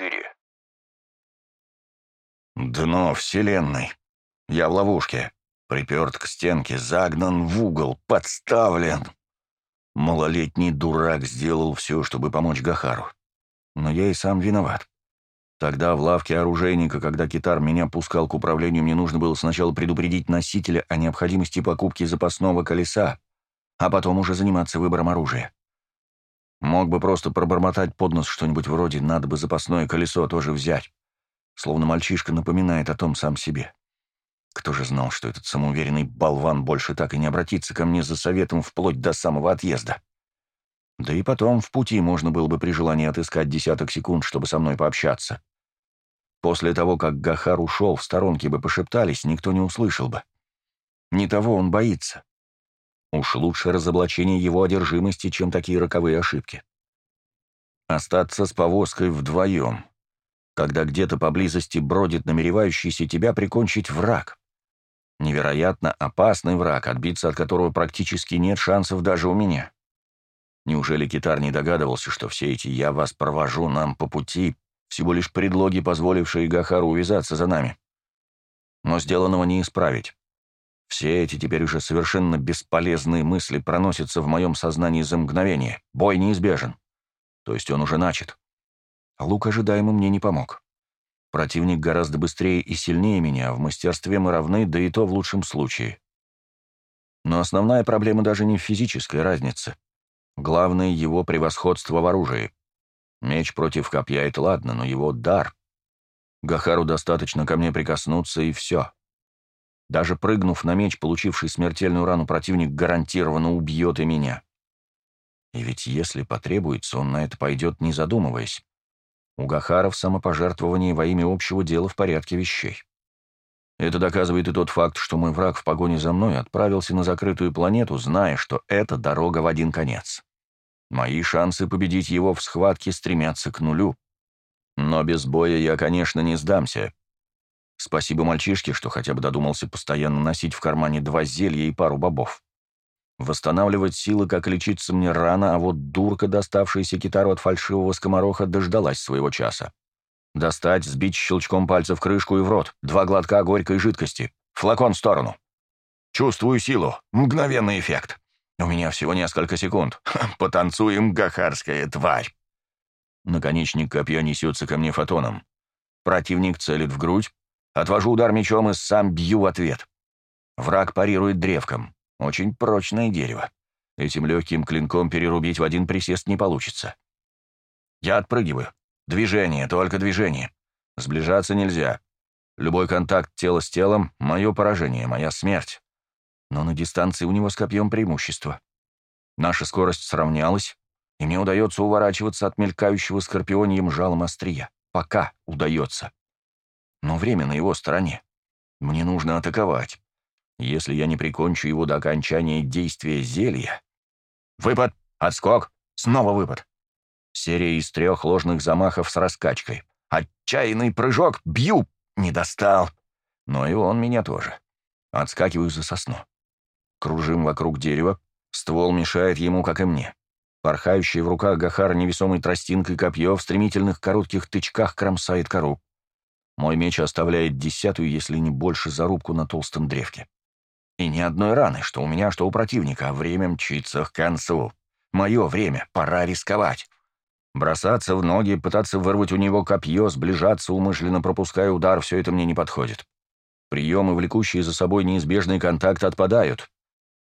4. Дно вселенной. Я в ловушке. Приперт к стенке, загнан в угол, подставлен. Малолетний дурак сделал все, чтобы помочь Гахару. Но я и сам виноват. Тогда в лавке оружейника, когда китар меня пускал к управлению, мне нужно было сначала предупредить носителя о необходимости покупки запасного колеса, а потом уже заниматься выбором оружия. Мог бы просто пробормотать под нос что-нибудь вроде «надо бы запасное колесо тоже взять», словно мальчишка напоминает о том сам себе. Кто же знал, что этот самоуверенный болван больше так и не обратится ко мне за советом вплоть до самого отъезда? Да и потом в пути можно было бы при желании отыскать десяток секунд, чтобы со мной пообщаться. После того, как Гахар ушел, в сторонке бы пошептались, никто не услышал бы. Не того он боится. Уж лучше разоблачение его одержимости, чем такие роковые ошибки. Остаться с повозкой вдвоем, когда где-то поблизости бродит намеревающийся тебя прикончить враг. Невероятно опасный враг, отбиться от которого практически нет шансов даже у меня. Неужели Китар не догадывался, что все эти «я вас провожу» нам по пути всего лишь предлоги, позволившие Гахару увязаться за нами? Но сделанного не исправить. Все эти теперь уже совершенно бесполезные мысли проносятся в моем сознании за мгновение. Бой неизбежен. То есть он уже начат. Лук ожидаемо мне не помог. Противник гораздо быстрее и сильнее меня, в мастерстве мы равны, да и то в лучшем случае. Но основная проблема даже не в физической разнице. Главное — его превосходство в оружии. Меч против копья — это ладно, но его дар. Гахару достаточно ко мне прикоснуться, и все. Даже прыгнув на меч, получивший смертельную рану, противник гарантированно убьет и меня. И ведь если потребуется, он на это пойдет, не задумываясь. У Гахара в самопожертвовании во имя общего дела в порядке вещей. Это доказывает и тот факт, что мой враг в погоне за мной отправился на закрытую планету, зная, что это дорога в один конец. Мои шансы победить его в схватке стремятся к нулю. Но без боя я, конечно, не сдамся. Спасибо мальчишке, что хотя бы додумался постоянно носить в кармане два зелья и пару бобов. Восстанавливать силы, как лечиться мне рано, а вот дурка, доставшаяся китару от фальшивого скомороха, дождалась своего часа. Достать, сбить щелчком пальцев крышку и в рот, два глотка горькой жидкости, флакон в сторону. Чувствую силу, мгновенный эффект. У меня всего несколько секунд. Потанцуем, гахарская тварь. Наконечник копья несется ко мне фотоном. Противник целит в грудь, Отвожу удар мечом и сам бью в ответ. Враг парирует древком. Очень прочное дерево. Этим легким клинком перерубить в один присест не получится. Я отпрыгиваю. Движение, только движение. Сближаться нельзя. Любой контакт тела с телом — мое поражение, моя смерть. Но на дистанции у него с копьем преимущество. Наша скорость сравнялась, и мне удается уворачиваться от мелькающего скорпионьем жалом острия. Пока удается но время на его стороне. Мне нужно атаковать. Если я не прикончу его до окончания действия зелья... Выпад! Отскок! Снова выпад! Серия из трех ложных замахов с раскачкой. Отчаянный прыжок! Бью! Не достал! Но и он меня тоже. Отскакиваю за сосну. Кружим вокруг дерева. Ствол мешает ему, как и мне. Порхающий в руках Гахар невесомой тростинкой копье в стремительных коротких тычках кромсает кору. Мой меч оставляет десятую, если не больше, зарубку на толстом древке. И ни одной раны, что у меня, что у противника, а время мчится к концу. Мое время, пора рисковать. Бросаться в ноги, пытаться вырвать у него копье, сближаться, умышленно пропуская удар, все это мне не подходит. Приемы, влекущие за собой неизбежный контакт, отпадают.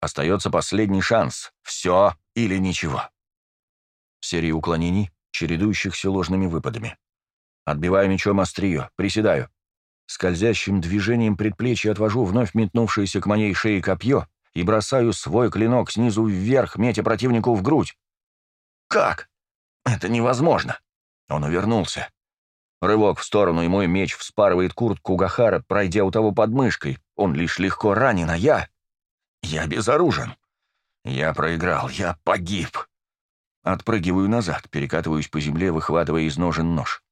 Остается последний шанс. Все или ничего. Серия уклонений, чередующихся ложными выпадами. Отбиваю мечом острие, приседаю. Скользящим движением предплечья отвожу вновь метнувшееся к моей шее копье и бросаю свой клинок снизу вверх, метя противнику в грудь. Как? Это невозможно. Он увернулся. Рывок в сторону, и мой меч вспарывает куртку Гахара, пройдя у того подмышкой. Он лишь легко ранен, а я... Я безоружен. Я проиграл, я погиб. Отпрыгиваю назад, перекатываюсь по земле, выхватывая из ножен нож.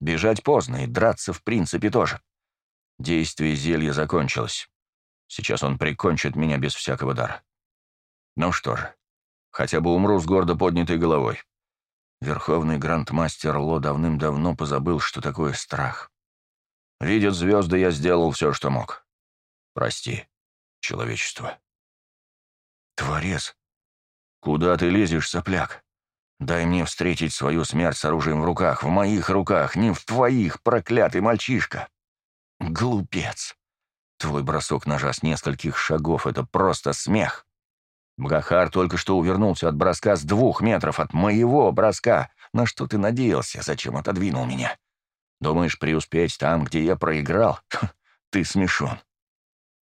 Бежать поздно, и драться в принципе тоже. Действие зелья закончилось. Сейчас он прикончит меня без всякого дара. Ну что же, хотя бы умру с гордо поднятой головой. Верховный грандмастер Ло давным-давно позабыл, что такое страх. Видят звезды, я сделал все, что мог. Прости, человечество. Творец, куда ты лезешь, сопляк? Дай мне встретить свою смерть с оружием в руках, в моих руках, не в твоих, проклятый мальчишка. Глупец. Твой бросок ножа с нескольких шагов — это просто смех. Бгахар только что увернулся от броска с двух метров от моего броска. На что ты надеялся? Зачем отодвинул меня? Думаешь преуспеть там, где я проиграл? Ты смешон.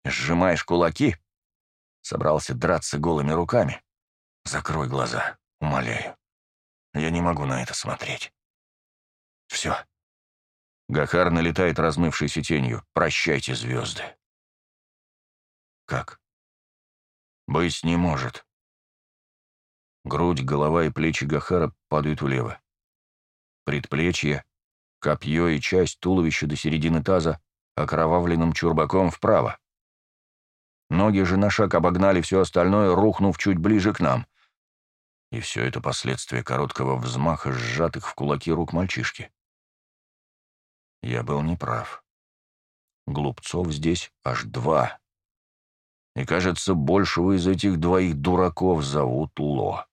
Сжимаешь кулаки? Собрался драться голыми руками? Закрой глаза, умоляю. Я не могу на это смотреть. Все. Гахар налетает размывшейся тенью. Прощайте, звезды. Как? Быть не может. Грудь, голова и плечи Гахара падают влево. Предплечье, копье и часть туловища до середины таза окровавленным чурбаком вправо. Ноги же на шаг обогнали все остальное, рухнув чуть ближе к нам. И все это последствия короткого взмаха, сжатых в кулаки рук мальчишки. Я был неправ. Глупцов здесь аж два. И, кажется, большего из этих двоих дураков зовут Ло.